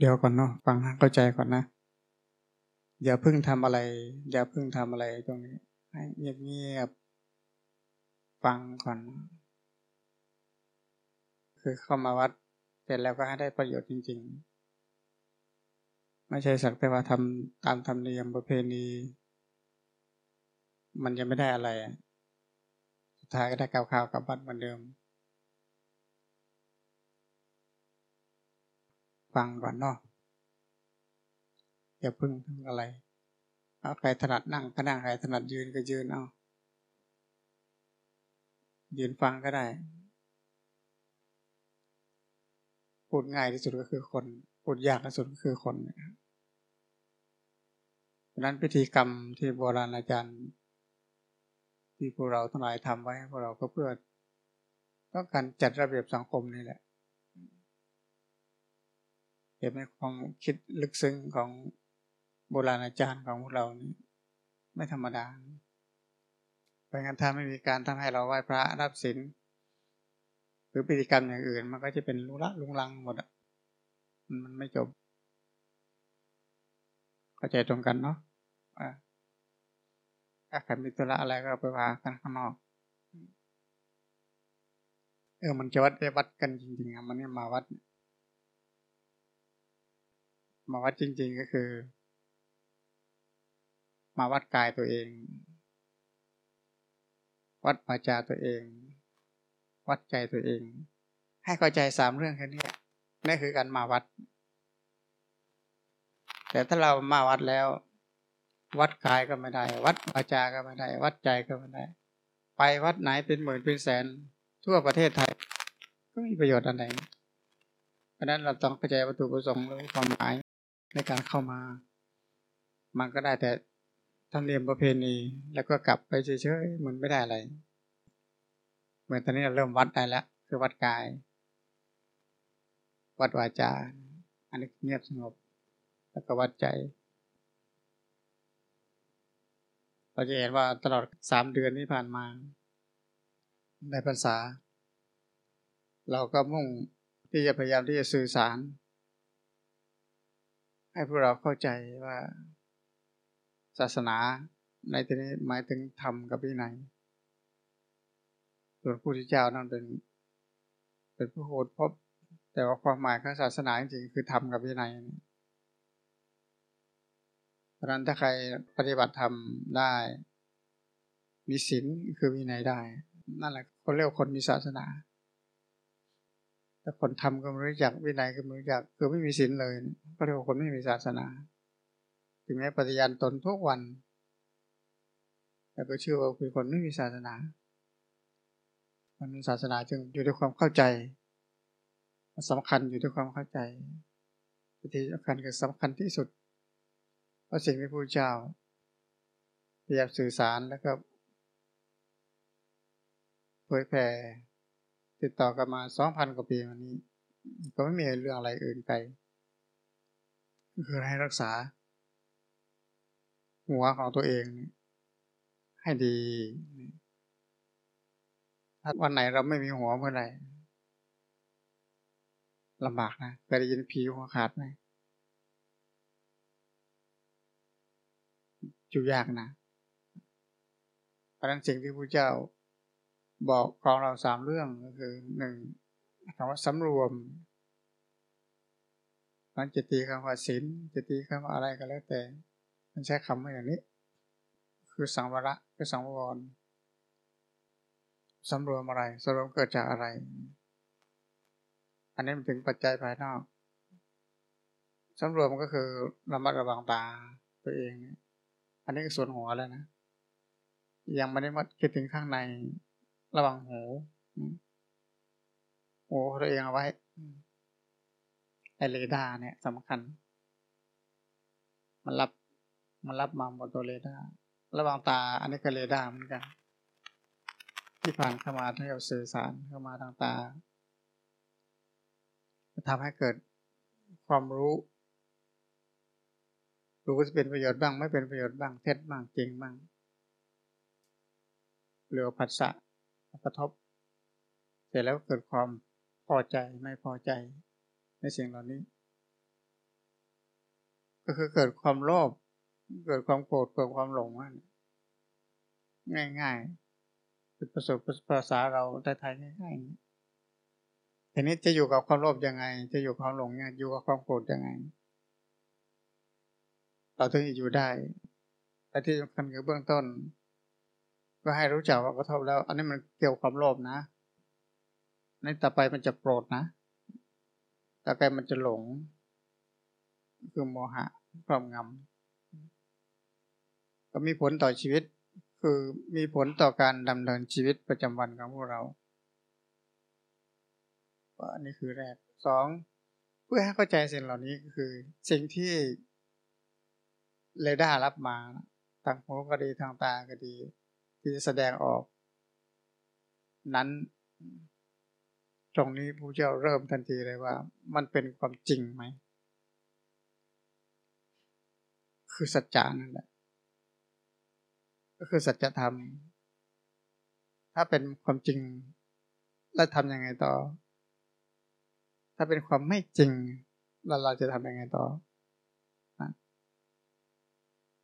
เดี๋ยวก่อนเนาะฟังเข้าใจก่อนนะ อย่าเพิ่งทำอะไร อย่าเพิ่งทำอะไรตรงนี้ให้เงียบๆฟังก่อน คือเข้ามาวัดเสร็จแล้วก็ให้ได้ประโยชน์จริง ๆ ไม่ใช่สักแต่ว่าทำตามธรรมเนียมประเพณี มันยังไม่ได้อะไร สุดท้ายก็ได้กล่าวข่าวกับวัดเหมือนเดิม ฟังก่อนเนาะอย่าพึ่งทำอะไรเอาใครถนัดนั่งก็นั่งใครถนัดยืนก็ยืนเอายืนฟังก็ได้ พูดง่ายที่สุดก็คือคนพูดยากที่สุดก็คือคนดังนั้นพิธีกรรมที่โบราณอาจารย์ ที่พวกเราทั้งหลายทำไว้พวกเราก็เพื่อต้องการจัดระเบียบสังคมนี่แหละ เห็นไหมความคิดลึกซึ้งของโบราณอาจารย์ของพวกเรานี่ไม่ธรรมดาเพราะงั้นถ้าไม่มีการทำให้เราไหว้พระรับศีลหรือพิธีกรรมอย่างอื่น มันก็จะเป็นลุละลุงลังหมดอะมันไม่จบเข้าใจตรงกันเนาะถ้าใครมีธุระอะไรก็ไปว่ากันข้างนอก เออมันจะวัดได้วัดกันจริงๆอะมันนี่มาวัดเนี่ย มาวัดจริง ๆก็คือ มาวัดกายตัวเอง วัดวาจาตัวเอง วัดใจตัวเอง ให้เข้าใจสามเรื่องแค่นี้นี่คือการมาวัด แต่ถ้าเรามาวัดแล้ว วัดกายก็ไม่ได้ วัดวาจาก็ไม่ได้ วัดใจก็ไม่ได้ ไปวัดไหนเป็นหมื่นเป็นแสน ทั่วประเทศไทย ก็มีประโยชน์อะไรเพราะนั้นเราต้องเข้าใจวัตถุประสงค์หรือความหมาย ในการเข้ามา มันก็ได้แต่ทำเนียมประเพณี แล้วก็กลับไปเฉยๆมันไม่ได้อะไร เหมือนตอนนี้เราเริ่มวัดได้แล้วคือวัดกาย วัดวาจา อันนี้เงียบสงบ แล้วก็วัดใจ เราจะเห็นว่าตลอดสามเดือนที่ผ่านมา ในภาษา เราก็มุ่งที่จะพยายามที่จะสื่อสาร ให้พวกเราเข้าใจว่า ศาสนาในที่นี้หมายถึงธรรมกับวินัยส่วนพระพุทธเจ้านั่นเป็น เป็นผู้โหดพบ แต่ว่าความหมายของศาสนาจริงๆคือธรรมกับวินัยเพราะนั้นถ้าใครปฏิบัติธรรมได้ มีศีลคือวินัยได้ นั่นแหละคนเรียกคนมีศาสนา แต่คนทำก็ไม่รู้จักวินัยก็ไม่รู้จักคือไม่มีศีลเลยก็เรียกว่าคนไม่มีศาสนา ถึงแม้ปฏิญาณตนทุกวัน แต่ก็เชื่อว่าคือคนไม่มีศาสนามันศาสนาจึงอยู่ด้วยความเข้าใจสำคัญอยู่ด้วยความเข้าใจที่สำคัญคือสำคัญที่สุดเพราะสิ่งที่พระเจ้าพยายามสื่อสารแล้วก็เผยแผ่ ติดต่อกันมาสองพันกว่าปีมานี้ ก็ไม่มีเรื่องอะไรอื่นไกลคือให้รักษา หัวของตัวเอง ให้ดี ถ้าวันไหนเราไม่มีหัวเมื่อไหร่ลำบากนะเคยได้ยินผีหัวขาดไหมจุยากนะเพราะนั้นสิ่งที่พระเจ้า บอกของเราสามเรื่องก็คือหนึ่งคำว่าสำรวมมันจะตีคำว่าศีลจะตีคำว่าอะไรก็แล้วแต่ มันใช้คำว่าอย่างนี้ คือสังวระคือสังวรสำรวมอะไรสำรวมเกิดจากอะไร อันนี้มันถึงปัจจัยภายนอกสำรวมก็คือระมัดระวังตาตัวเอง อันนี้คือส่วนหัวแล้วนะ ยังไม่ได้มาคิดถึงข้างใน ระวังหูหูตัวเองเอาไว้ไอเรดาร์เนี่ยสำคัญ มันรับมันรับมาหมดตัวเรดาร์ระวังตา อันนี้ก็เรดาร์เหมือนกัน ที่ผ่านเข้ามาที่เราสื่อสารเข้ามาทางตาจะทำให้เกิดความรู้ รู้จะเป็นประโยชน์บ้าง ไม่เป็นประโยชน์บ้างเท็จบ้างจริงบ้างหรือผัสสะ กระทบ เสร็จแล้วเกิดความพอใจไม่พอใจในสิ่งเหล่านี้ ก็คือเกิดความโลภเกิดความโกรธเกิดความหลงนั่นง่ายๆเป็นประสบภาษาเราไทยๆง่ายๆทีนี้จะอยู่กับความโลภยังไง จะอยู่กับความหลงเนี่ยอยู่กับความโกรธยังไง เราถึงจะอยู่ได้และที่สำคัญคือเบื้องต้น ก็ให้รู้จักว่ากระทบแล้ว อันนี้มันเกี่ยวกับโลภนะในต่อไปมันจะโกรธนะต่อไปมันจะหลง คือโมหะความงำก็มีผลต่อชีวิต คือมีผลต่อการดำเนินชีวิตประจำวันของพวกเราอันนี้คือแรกสองเพื่อให้เข้าใจสิ่งเหล่านี้ก็คือ สิ่งที่เรดาร์รับมาทางหูก็ดีทางตาก็ดี ที่จะแสดงออก นั้น ตรงนี้ผู้เจ้าเริ่มทันทีเลยว่า มันเป็นความจริงไหม คือสัจจานั่นแหละ ก็คือสัจธรรม ถ้าเป็นความจริง แล้วทำยังไงต่อ ถ้าเป็นความไม่จริง แล้วเราจะทำยังไงต่อ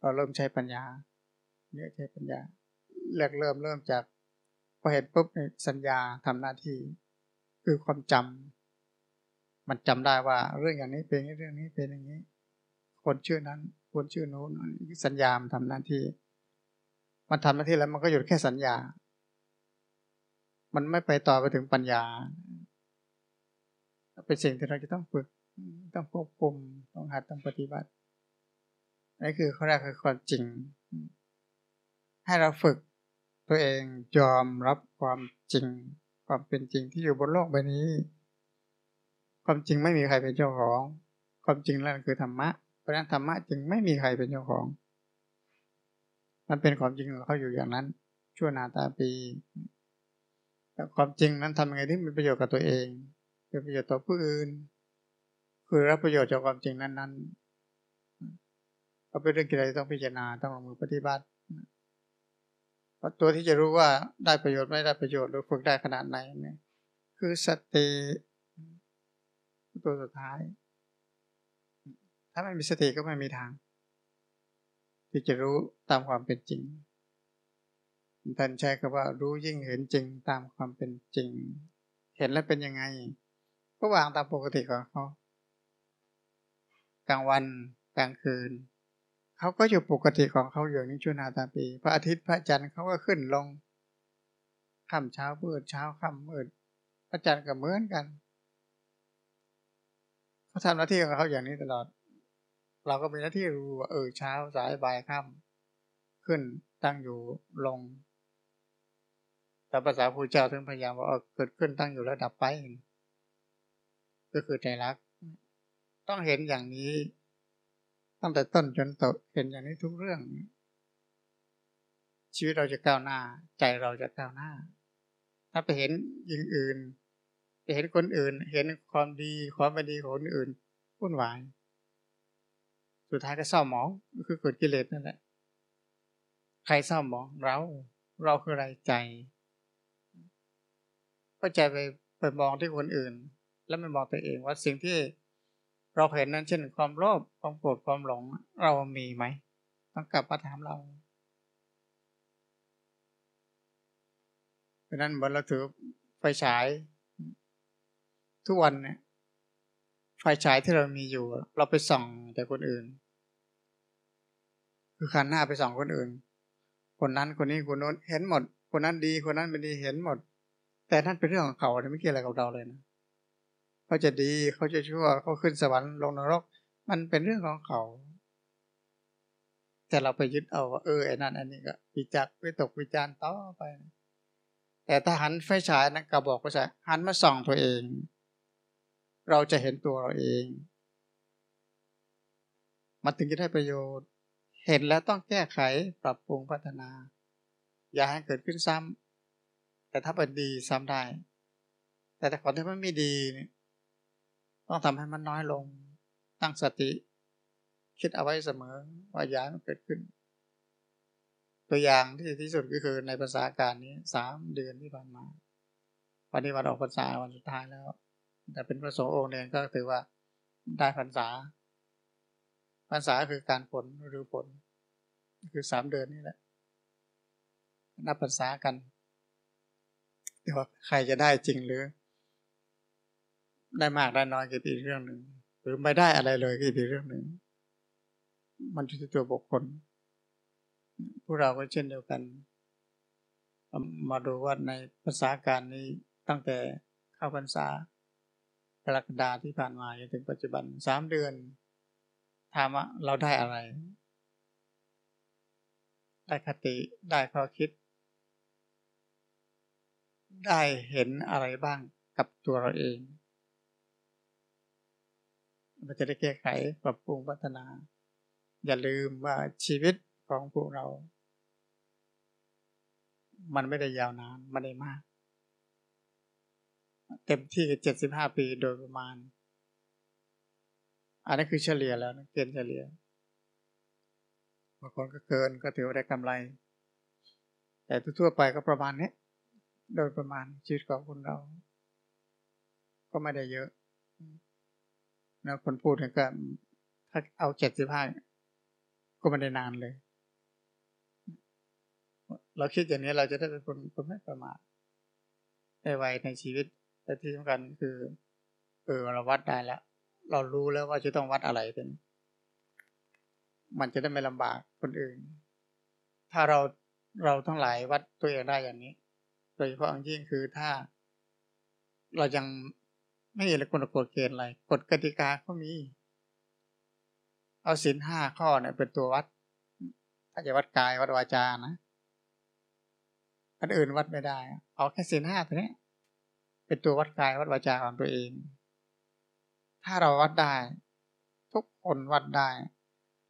เราเริ่มใช้ปัญญาเนี่ยใช้ปัญญา แรกเริ่มเริ่มจากพอเห็นปุ๊บสัญญาทำหน้าที่ คือความจำมันจำได้ว่าเรื่องอย่างนี้เป็นเรื่องนี้เป็นอย่างนี้ คนชื่อนั้น คนชื่อโน้นสัญญามันทำหน้าที่ มันทำหน้าที่แล้วมันก็หยุดแค่สัญญา มันไม่ไปต่อไปถึงปัญญา เป็นสิ่งที่เราจะต้องฝึกต้องควบคุมต้องหัดต้องปฏิบัตินี่คือข้อแรกคือความจริง ให้เราฝึก ตัวเองยอมรับความจริง ความเป็นจริงที่อยู่บนโลกใบนี้ ความจริงไม่มีใครเป็นเจ้าของ ความจริงนั่นคือธรรมะ เพราะนั้นธรรมะจึงไม่มีใครเป็นเจ้าของ มันเป็นความจริงเขาอยู่อย่างนั้น ชั่วนาตาปีแต่ความจริงนั้นทำยังไงที่มีประโยชน์กับตัวเองเป็นประโยชน์ต่อผู้อื่น คือรับประโยชน์จากความจริงนั้นๆก็เป็นเรื่องที่เรต้องพิจารณาต้องลงมือปฏิบัติ ตัวที่จะรู้ว่าได้ประโยชน์ไม่ได้ประโยชน์หรือฝึกได้ขนาดไหนเนี่ยคือสติตัวสุดท้าย ถ้าไม่มีสติก็ไม่มีทาง ที่จะรู้ตามความเป็นจริงท่านใช้คำว่ารู้ยิ่งเห็นจริงตามความเป็นจริง เห็นแล้วเป็นยังไง ก็วางตามปกติของเขากลางวันกลางคืน เขาก็อยู่ปกติของเขาอยู่ในชั่วนาตาปี พระอาทิตย์พระจันทร์เขาก็ขึ้นลงค่ำเช้ามืดเช้าค่ำมืดพระจันทร์ก็เหมือนกันเขาทำหน้าที่ของเขาอย่างนี้ตลอด เราก็มีหน้าที่รู้ว่าเออเช้าสายบ่ายค่ำขึ้นตั้งอยู่ลงแต่ภาษาพระเจ้าถึงพยายามว่าเกิดขึ้นตั้งอยู่แล้วดับไป ก็คือใจรัก ต้องเห็นอย่างนี้ ตั้งแต่ต้นจนจบเห็นอย่างนี้ทุกเรื่อง ชีวิตเราจะก้าวหน้า ใจเราจะก้าวหน้า ถ้าไปเห็นยิงอื่น ไปเห็นคนอื่น เห็นความดีความไม่ดีของคนอื่นวุ่นวาย สุดท้ายก็เศร้าหมองคือเกิดกิเลสนั่นแหละใครเศร้าหมองเราเราคืออะไรใจ ก็ใจไปไปมองที่คนอื่น แล้วไม่มองตัวเองว่าสิ่งที่ เราเห็นนั้นเช่นความโลภความโกรธความหลง เรามีไหมต้องกลับมาถามเราเพราะนั้นเมือเราถือไฟฉาย ทุกวันเนี่ยไฟฉายที่เรามีอยู่ เราไปส่องแต่คนอื่น คือขันหน้าไปส่องคนอื่น คนนั้นคนนี้คนโน้นเห็นหมด คนนั้นดีคนนั้นไม่ดีเห็นหมด แต่นั่นเป็นเรื่องของเขาไม่เกี่ยวอะไรกับเราเลยนะ เขาจะดีเขาจะชั่วเขาขึ้นสวรรค์ลงนรก มันเป็นเรื่องของเขา แต่เราไปยึดเอาว่าเออไอ้นั่นอันนี้ก็วิจักวิตกวิจารต่อไป แต่ถ้าหันไฟฉายนะกระบอกไฟฉายหันมาส่องตัวเอง เราจะเห็นตัวเราเอง มันถึงจะได้ประโยชน์ เห็นแล้วต้องแก้ไขปรับปรุงพัฒนา อย่าให้เกิดขึ้นซ้ำแต่ถ้าเป็นดีซ้ำได้ แต่แต่ก่อนที่มันไม่ดีเนี่ย ต้องทำให้มันน้อยลง ตั้งสติ คิดเอาไว้เสมอว่าอย่ามันเกิดขึ้น ตัวอย่างที่ที่สุดก็คือในภาษาการนี้สามเดือนที่ผ่านมาวันนี้วันออกพรรษาวันสุดท้ายแล้ว แต่เป็นพระสงฆ์องค์เองก็ถือว่าได้พรรษาพรรษาคือการผลหรือผล คือสามเดือนนี่แหละ นับพรรษากันแต่ว่าใครจะได้จริงหรือ ได้มากได้น้อยก็เป็นเรื่องหนึ่งหรือไม่ได้อะไรเลยก็เป็นเรื่องหนึ่งมันอยู่ที่ตัวบุคคลพวกเราก็เช่นเดียวกัน มาดูว่าในภาษาการนี้ตั้งแต่เข้าพรรษากรกฎาที่ผ่านมาจนถึงปัจจุบันสามเดือนถามว่าเราได้อะไร ได้คติได้ข้อคิด ได้เห็นอะไรบ้างกับตัวเราเอง มันจะได้แก้ไขปรับปรุงพัฒนา อย่าลืมว่าชีวิตของพวกเรา มันไม่ได้ยาวนานไม่ได้มาก เต็มที่เจ็ดสิบห้าปีโดยประมาณ อันนี้คือเฉลี่ยแล้วนะเกณฑ์เฉลี่ยบางคนก็เกินก็ถือว่าได้กำไร แต่ทั่วไปก็ประมาณนี้โดยประมาณชีวิตของคนเรา ก็ไม่ได้เยอะ แล้วคนพูดถึงก็ถ้าเอาเจ็ดสิบห้าก็ไม่ได้นานเลย เราคิดอย่างนี้เราจะได้เป็นคนคนไม่ประมาทได้ไวในชีวิตแต่ที่สำคัญคือ เออเราวัดได้แล้ว เรารู้แล้วว่าจะต้องวัดอะไรเป็น มันจะได้ไม่ลำบากคนอื่น ถ้าเราเราทั้งหลายวัดตัวเองได้อย่างนี้ โดยเฉพาะอย่างยิ่งคือถ้าเรายัง ไม่มีอะไรกฎกฎเกณฑ์อะไรกฎกติกาก็มี เอาศีลห้าข้อเนี่ยเป็นตัววัดถ้าจะวัดกายวัดวาจานะอันอื่นวัดไม่ได้ เอาแค่ศีลห้าตัวนี้เป็นตัววัดกายวัดวาจาของตัวเอง ถ้าเราวัดได้ ทุกคนวัดได้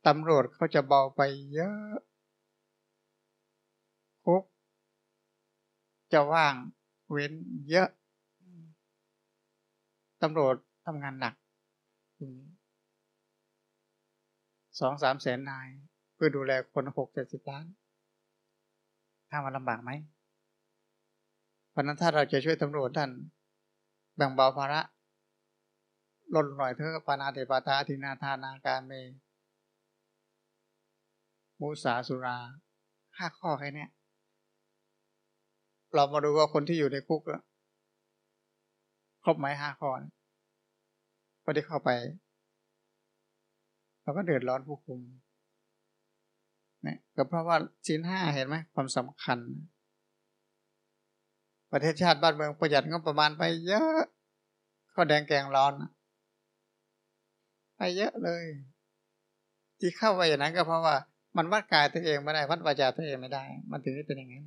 ตำรวจเขาจะเบาไปเยอะคุกจะว่างเว้นเยอะ ตำรวจทำงานหนักสองสามแสนนาย เพื่อดูแลคนหกเจ็ดสิบล้านถ้ามันลำบากไหมเพราะนั้นถ้าเราจะช่วยตำรวจท่านแบ่งเบาภาระลดหน่อยเถอะปานาเตปาตาทินาทานาการเม มุสาสุราห้าข้อแค่นี้เรามาดูว่าคนที่อยู่ในคุกแล้ว ครบไหมห้าข้อพอได้เข้าไปเราก็เดือดร้อนผู้คุมเนี่ยก็เพราะว่าสินห้าเห็นไหมความสำคัญ ประเทศชาติบ้านเมืองประหยัดงบประมาณไปเยอะข้าวแดงแกงร้อนไปเยอะเลย ที่เข้าไปอย่างนั้นก็เพราะว่า มันวัดกายตัวเองไม่ได้วัดวาจาตัวเองไม่ได้ มันถึงได้เป็นอย่างนั้น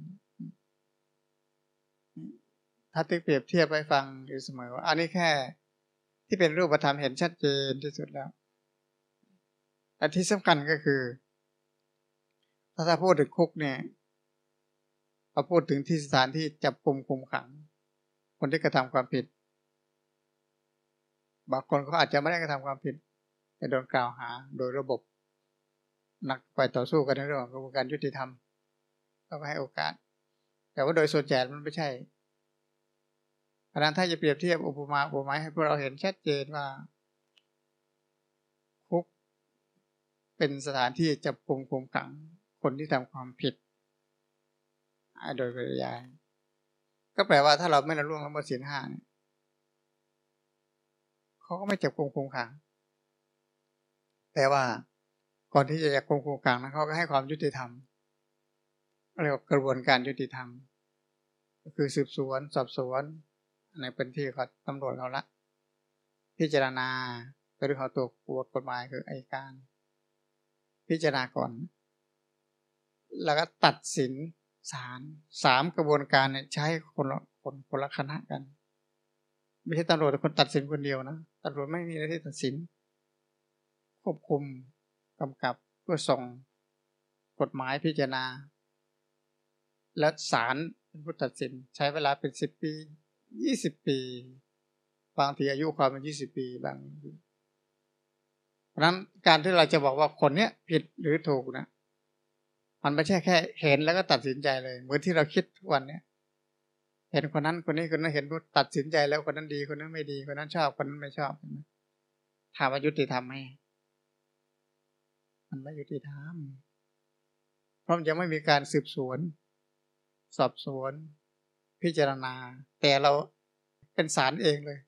ถ้าติ๊กเปรียบเทียบไปฟังอยู่เสมอว่าอันนี้แค่ ที่เป็นรูปธรรมเห็นชัดเจนที่สุดแล้วอันที่สำคัญก็คือถ้าถ้าพูดถึงคุกเนี่ยเราพูดถึงที่สถานที่จับกลุ่มคุมขัง คนที่กระทำความผิด บางคนเขาอาจจะไม่ได้กระทำความผิด แต่โดนกล่าวหาโดยระบบ นักไปต่อสู้กันในเรื่องของกระบวนการยุติธรรมก็ให้โอกาส แต่ว่าโดยส่วนใหญ่มันไม่ใช่ เพราะนั้นถ้าจะเปรียบเทียบอุปมาอุปไมยให้พวกเราเห็นชัดเจนว่า คุกเป็นสถานที่จับกลุ่มคุมขังคนที่ทำความผิด โดยปริยาย ก็แปลว่าถ้าเราไม่ละล่วงละเมิดศีลห้าเนี่ยเขาก็ไม่จับกลุ่มคุมขัง แต่ว่าก่อนที่จะจับกลุ่มคุมขังนะเขาก็ให้ความยุติธรรมเรียกว่ากระบวนการยุติธรรม ก็คือสืบสวน สอบสวน ในพื้นที่เขาตำรวจเขาละ พิจารณาไปดูเขาตัวบทกฎหมายคือไอการ พิจารณาก่อน แล้วก็ตัดสินศาลสามกระบวนการเนี่ยใช้คนละคนคนละคณะกัน ไม่ใช่ตำรวจแต่คนตัดสินคนเดียวนะตำรวจไม่มีหน้าที่ตัดสิน ควบคุมกำกับเพื่อส่งกฎหมายพิจารณา และศาลเป็นผู้ตัดสินใช้เวลาเป็นสิบปี ยี่สิบปี บางทีอายุความเป็นยี่สิบปีบางเพราะนั้นการที่เราจะบอกว่าคนเนี้ยผิดหรือถูกนะมันไม่ใช่แค่เห็นแล้วก็ตัดสินใจเลย เหมือนที่เราคิดทุกวันเนี้ยเห็นคนนั้นคนนี้คนนั้นเห็นตัดสินใจแล้วคนนั้นดีคนนั้นไม่ดีคนนั้นชอบคนนั้นไม่ชอบถามว่ายุติธรรมไหมมันไม่ยุติธรรมเพราะมันยังไม่มีการสืบสวน สอบสวน พิจารณา แต่เราเป็นศาลเองเลย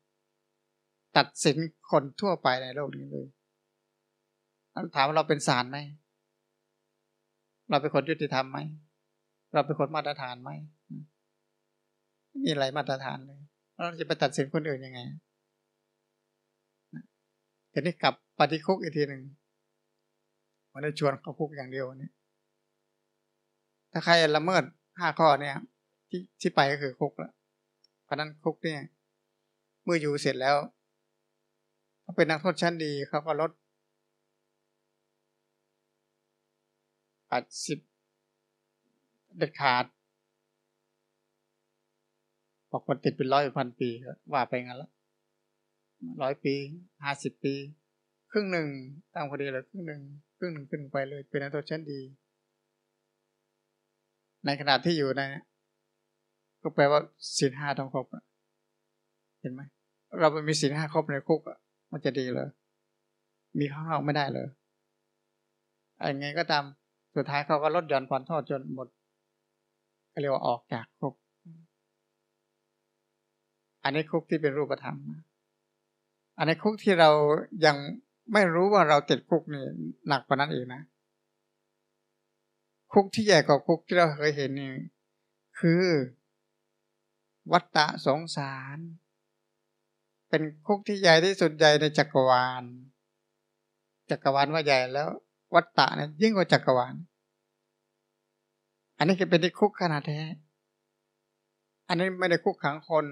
ตัดสินคนทั่วไปในโลกนี้เลยถามว่าเราเป็นศาลไหมเราเป็นคนยุติธรรมไหมเราเป็นคนมาตรฐานไหมมีอะไรมาตรฐานเลยเราจะไปตัดสินคนอื่นยังไงทีนี้กลับปฏิคุกอีกทีหนึ่งมันได้ชวนเขาคุกอย่างเดียวนี่ถ้าใครละเมิดห้าข้อเนี่ย ที่ที่ไปก็คือคุกละเพราะนั้นคุกเนี่ย เมื่ออยู่เสร็จแล้วเขาเป็นนักโทษชั้นดีเขาก็ลดแปดสิบเด็ดขาดบอกคนติดเป็นร้อยพันปีก็ว่าไปงั้นละร้อยปีห้าสิบปี ครึ่งหนึ่งตามคดีเลยครึ่งหนึ่งครึ่งหนึ่งขึ้นไปเลย เป็นนักโทษชั้นดี ในขณะที่อยู่ใน ก็แปลว่าศีลห้าต้องครบเห็นไหมเราไปมีศีลห้าครบในคุกอะมันจะดีเลย มีข้างนอกไม่ได้เลยอะไรไงก็ตามสุดท้ายเขาก็ลดหย่อนผ่อนโทษจนหมดเรียกว่าออกจากคุก อันนี้คุกที่เป็นรูปธรรมอันนี้คุกที่เรายังไม่รู้ว่าเราติดคุกนี่หนักกว่านั้นอีกนะ คุกที่ใหญ่กว่าคุกที่เราเคยเห็นนี่คือ วัฏฏะสงสาร เป็นคุกที่ใหญ่ที่สุดใหญ่ในจักรวาล จักรวาลว่าใหญ่แล้ว วัฏฏะเนี่ยยิ่งกว่าจักรวาล อันนี้คือเป็นที่คุกขนาดแท้ อันนี้ไม่ได้คุกขังคน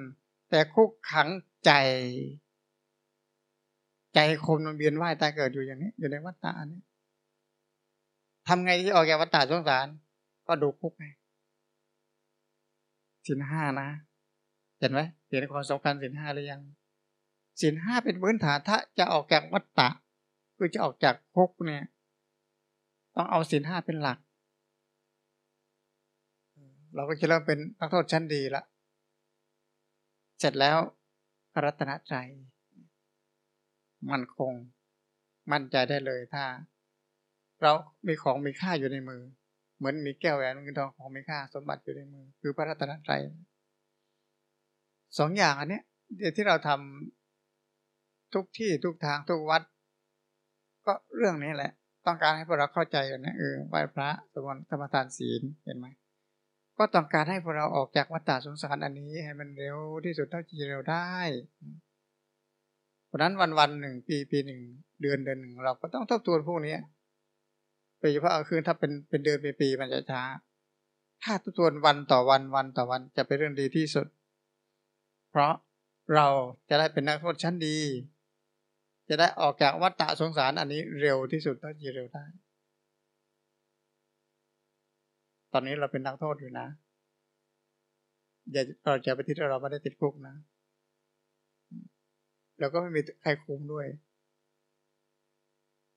แต่คุกขังใจ ใจคนมันเบียนว่ายตายเกิดอยู่อย่างนี้ อยู่ในวัฏฏะนี้ทำไงที่ออกจากวัฏฏะสงสาร ก็ดูคุกไงสินห้านะ เห็นไหมเห็นความสำคัญสินห้าหรือยังสินห้าเป็นพื้นฐานถ้าจะออกจากวัฏฏะคือจะออกจากคุกเนี่ย ต้องเอาสินห้าเป็นหลัก เราก็คิดว่าเป็นนักโทษชั้นดีละเสร็จแล้วรัตนใจมันคงมั่นใจได้เลยถ้า เรามีของมีค่าอยู่ในมือ เหมือนมีแก้วแหวนเงินทองของมีค่าสมบัติอยู่ในมือ คือพระรัตนตรัย สองอย่างอันเนี้ยเดี๋ยวที่เราทำทุกที่ทุกทางทุกวัด ก็เรื่องนี้แหละ ต้องการให้พวกเราเข้าใจกันนะเออไหว้พระสวดธรรมทานศีลเห็นไหมก็ต้องการให้พวกเราออกจากวัฏฏะสงสารอันนี้ ให้มันเร็วที่สุดเท่าที่เร็วได้เพราะนั้นวันวันหนึ่งปีปีหนึ่งเดือนเดือนหนึ่งเราก็ต้องทบทวนพวกนี้โดยเฉพาะคือถ้าเป็นเป็นเดือนเป็นปีมันจะช้า ถ้าทบทวนวันต่อวันวันต่อวันจะเป็นเรื่องดีที่สุด เพราะเราจะได้เป็นนักโทษชั้นดี จะได้ออกจากวัฏฏะสงสารอันนี้เร็วที่สุดเท่าที่เร็วได้ ตอนนี้เราเป็นนักโทษอยู่นะ อย่าเราจะไปทิศเราไม่ได้ติดคุกนะ แล้วก็ไม่มีใครคุมด้วย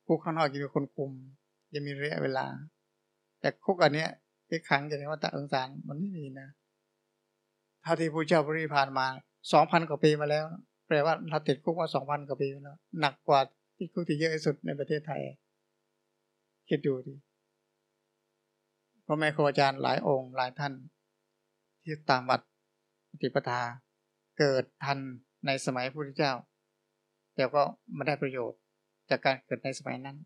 คุกข้างนอกจะมีคนคุม จะมีระยะเวลา แต่คุกอันเนี้ยที่ขังอย่างว่าตะองสารมันไม่มีนะ เท่าที่ผู้เจ้าบริพานมาสองพันกว่าปีมาแล้ว แปลว่าเราติดคุกมาสองพันกว่าปีแล้วหนักกว่าที่คุกที่เยอะที่สุดในประเทศไทย คิดดูดิพ่อแม่ครูอาจารย์หลายองค์หลายท่าน ที่ตามวัดปฏิปทา เกิดทันในสมัยพระพุทธเจ้า แต่ก็ไม่ได้ประโยชน์จากการเกิดในสมัยนั้น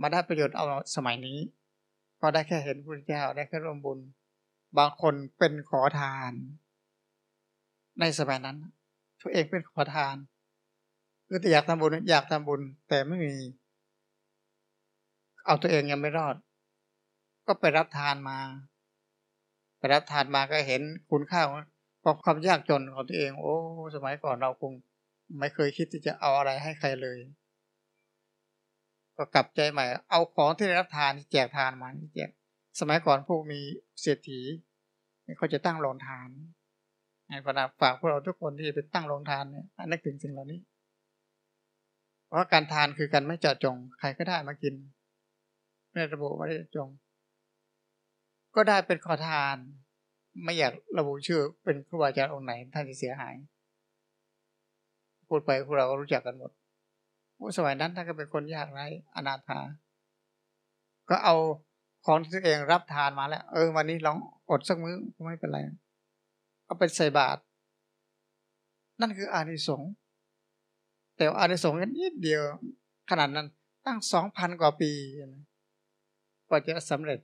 มาได้ประโยชน์เอาสมัยนี้ ก็ได้แค่เห็นพระพุทธเจ้าได้แค่ร่วมบุญ บางคนเป็นขอทาน ในสมัยนั้น ตัวเองเป็นขอทานคือแต่อยากทำบุญอยากทำบุญ แต่ไม่มี เอาตัวเองยังไม่รอด ก็ไปรับทานมา ไปรับทานมาก็เห็นคุณค่าเพราะความยากจนของตัวเอง โอ้ สมัยก่อนเราคงไม่เคยคิดที่จะเอาอะไรให้ใครเลย ก็กลับใจใหม่ เอาของที่ได้รับทานแจกทานมาแจก สมัยก่อนพวกมีเศรษฐีเขาจะตั้งโรงทานให้พนักฝากพวกเราทุกคนที่ไปตั้งโรงทานเนี่ยนึกถึงสิ่งเหล่านี้ เพราะการทานคือการไม่เจาะจง ใครก็ได้มากินไม่ระบุไม่ได้จง ก็ได้เป็นขอทาน ไม่อยากระบุชื่อเป็นครูบาอาจารย์องค์ไหน ท่านจะเสียหาย พูดไปพวกเราก็รู้จักกันหมดสมัยนั้นท่านก็เป็นคนยากไร้อนาถาก็เอา ของที่ตัวเองรับทานมาแล้ว เออ วันนี้ลองอดสักมื้อก็ไม่เป็นไร เอาไปใส่บาตรนั่นคืออานิสงส์แต่อานิสงส์นิดเดียว ขนาดนั้นตั้งสองพันกว่าปีกว่าจะสำเร็จ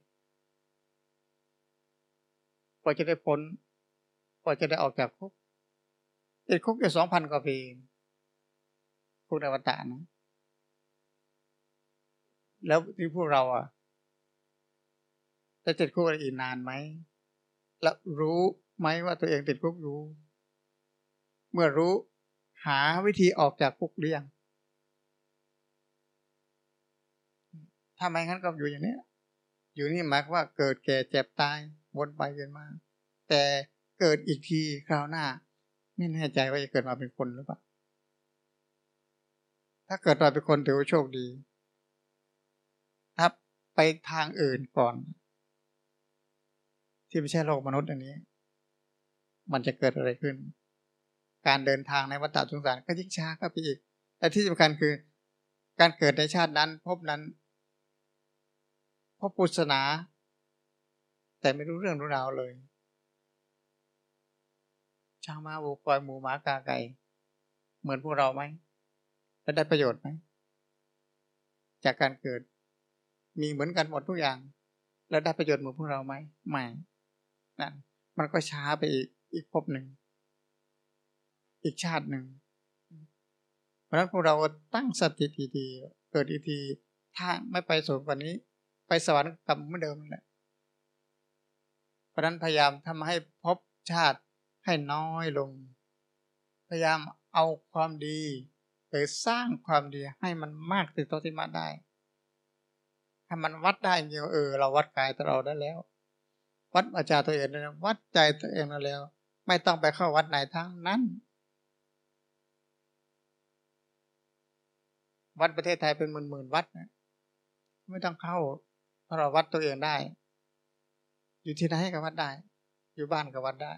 กว่าจะได้พ้นกว่าจะได้ออกจากคุกติดคุกอยู่สองพันกว่าปีคุกในวัฏฏะนะแล้วที่พวกเราอะ จะติดคุกอะไรอีกนานไหม แล้วรู้ไหมว่าตัวเองติดคุกอยู่เมื่อรู้หาวิธีออกจากคุกหรือยังถ้าไม่งั้นก็อยู่อย่างนี้ อยู่นี่หมายว่าเกิดแก่เจ็บตายวนไปเวียนมา แต่เกิดอีกทีคราวหน้า ไม่แน่ใจว่าจะเกิดมาเป็นคนหรือเปล่า ถ้าเกิดมาเป็นคนถือว่าโชคดี ถ้าไปทางอื่นก่อน ที่ไม่ใช่โลกมนุษย์อันนี้ มันจะเกิดอะไรขึ้น การเดินทางในวัฏสงสารก็ยิ่งช้าก็ไปอีกแต่ที่สำคัญคือ การเกิดในชาตินั้น พบนั้น พบปุศนา แต่ไม่รู้เรื่องรู้ราวเลย ช้างม้าวัวควายหมูหมากาไก่เหมือนพวกเราไหมและได้ประโยชน์ไหมจากการเกิดมีเหมือนกันหมดทุกอย่าง แล้วได้ประโยชน์เหมือนพวกเราไหมไม่ นั่นมันก็ช้าไปอีกอีกภพหนึ่ง อีกชาติหนึ่ง เพราะนั้นพวกเราตั้งสติดีๆเกิดอีทีถ้าไม่ไปสูงกว่านี้ ไปสวรรค์กลับเหมือนเดิมแหละเพราะนั้นพยายามทำให้พบชาติให้น้อยลง พยายามเอาความดีหรือสร้างความดีให้มันมากถึงตัวที่มาได้ ถ้ามันวัดได้จริงเออ เราวัดกายตัวเราได้แล้ว วัดอาจารย์ตัวเองได้วัดใจตัวเองแล้ว ไม่ต้องไปเข้าวัดไหนทั้งนั้น วัดประเทศไทยเป็นหมื่นหมื่นวัดนะไม่ต้องเข้าเพราะเราวัดตัวเองได้ อยู่ที่ไหนก็วัดได้ อยู่บ้านก็วัดได้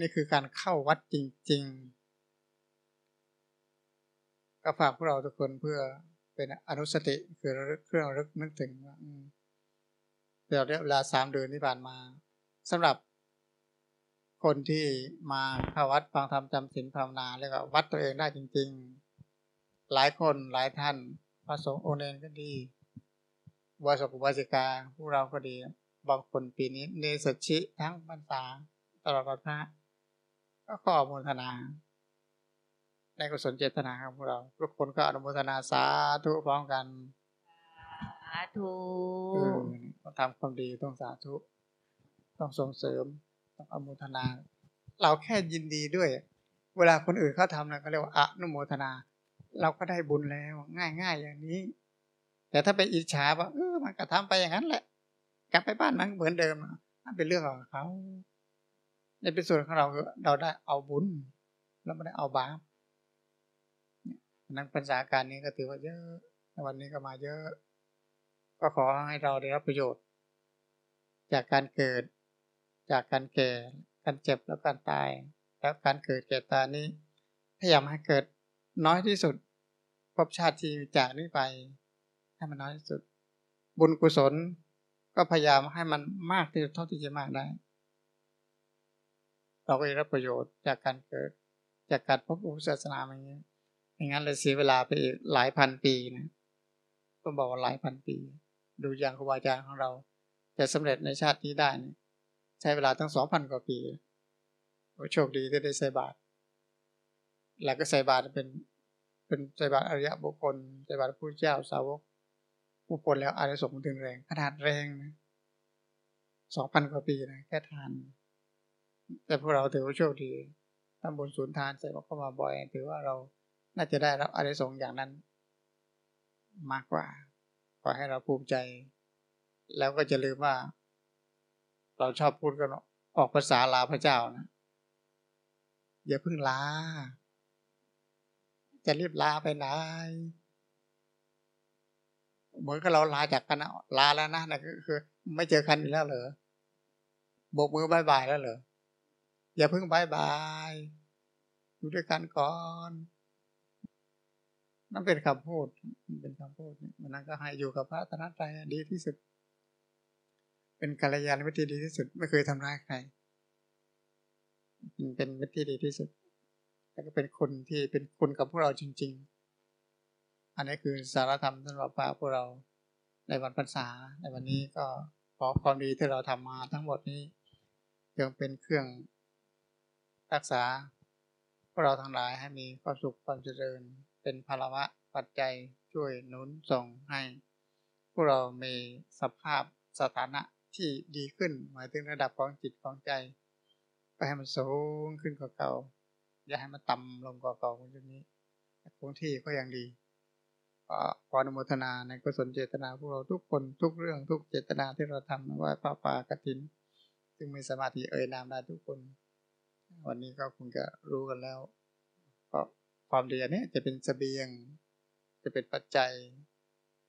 นี่คือการเข้าวัดจริง ๆ ก็ฝากพวกเราทุกคนเพื่อเป็นอนุสติคือเครื่องรึกนึกถึง เดี๋ยวเวลาสามเดือนที่ผ่านมาสำหรับคนที่มาเข้าวัดฟังธรรมจำศีลภาวนาแล้วก็วัดตัวเองได้จริง ๆ หลายคนหลายท่านพระสงฆ์โอเนนก็ดีวสกุวาสิกาพวกเราก็ดี บางคนปีนี้เนสชิทั้งพรรษาตลอดพระก็ขออนุโมทนา ในกุศลเจตนาของพวกเรา ทุกคนก็อนุโมทนาสาธุพร้อมกันาธุต้องทำความดีต้องสาธุ ต้องส่งเสริม ต้องอนุโมทนา เราแค่ยินดีด้วย เวลาคนอื่นเขาทำนะเขาเรียกว่าอนุโมทนา เราก็ได้บุญแล้วง่ายๆอย่างนี้ แต่ถ้าไปอิจฉาว่าเออมันก็ทำไปอย่างนั้นแหละ กลับไปบ้านมันเหมือนเดิมนั่นเป็นเรื่องของเขาในเป็นส่วนของเราเราได้เอาบุญแล้วไม่ได้เอาบาปนักปัญญาการนี้ก็ถือว่าเยอะวันนี้ก็มาเยอะ ก็ขอให้เราได้รับประโยชน์ จากการเกิด จากการแก่ การเจ็บแล้วการตาย แล้วการเกิดแก่ตายนี้พยายามให้เกิดน้อยที่สุดพบชาติที่จากนี้ไป ให้มันน้อยที่สุด บุญกุศลก็พยายามให้มันมากที่สุดเท่าที่จะมากได้ เราก็ได้รับประโยชน์จากการเกิด จากการพบอุปศาสนาอย่างนี้อย่างนั้นเลยเสียเวลาไปอีกหลายพันปีนะก็บอกว่าหลายพันปี ดูอย่างครูบาอาจารย์ของเรา จะสำเร็จในชาตินี้ได้นะใช้เวลาตั้งสองพันกว่าปีโชคดีที่ได้ใส่บาตรแล้วก็ใส่บาตรเป็นเป็นใส่บาตรอริยบุคคลใส่บาตรผู้เจ้าสาวก ผู้คนแล้วอาจจะส่งถึงแรงขนาดแรงนะสองพันกว่าปีนะแค่ทาน แต่พวกเราถือว่าโชคดีทำบุญศูนย์ทานใส่บาตรเข้ามาบ่อยถือว่าเราน่าจะได้รับอะไรสงอย่างนั้นมากกว่า ขอให้เราภูมิใจ แล้วก็จะลืมว่า เราชอบพูดกันออกภาษาลาพระเจ้านะ อย่าเพิ่งลา จะรีบลาไปไหนเหมือนกับเราลาจากกันนะลาแล้วนะนั่นคือ ไม่เจอกันอีกแล้วเหรอโบกมือ bye bye แล้วเหรออย่าเพิ่ง bye bye อยู่ด้วยกันก่อนน นั่นเป็นคำพูดเป็นคำพูดมันนั้นก็ให้อยู่กับพระตนะใจดีที่สุด เป็นกัลยาณมิตรดีที่สุด ไม่เคยทำร้ายใครเป็นมิตรที่ดีที่สุดแล้วก็เป็นคนที่เป็นคุณกับพวกเราจริง ๆ อันนี้คือสารธรรมสำหรับพระพวกเราในวันพรรษาในวันนี้ก็ขอความดีที่เราทำมาทั้งหมดนี้ยังเป็นเครื่องรักษา วกเราทั้งหลายให้มีความสุขความเจริญ เป็นพลวะปัจจัยช่วยหนุนส่งให้ พวกเรามีสภาพสถานะที่ดีขึ้น หมายถึงระดับของจิตของใจก็ให้มันสูงขึ้นกว่าเก่า อย่าให้มันต่ำลงกว่าเก่าตรงนี้คงที่ก็ยังดีขออนุโมทนาในกุศลเจตนาพวกเราทุกคนทุกเรื่องทุกเจตนาที่เราทำว่าป้าป่ากฐินซึ่งมีสมาธิเอ่ยนามได้ทุกคน วันนี้ก็คงจะรู้กันแล้วเพราะความดีอันนี้จะเป็นสเสบียง จะเป็นปัจจัย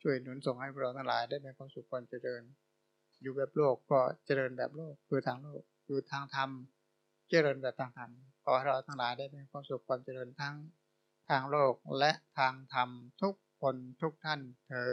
ช่วยหนุนส่งให้พวกเราทั้งหลายได้มีความสุขความเจริญ อยู่แบบโลกก็เจริญแบบโลก คือทางโลก อยู่ทางธรรม เจริญแบบทางธรรมขอให้เราทั้งหลายได้มีความสุขความเจริญทั้งทางโลกและทางธรรมทุกคนทุกท่านเธอ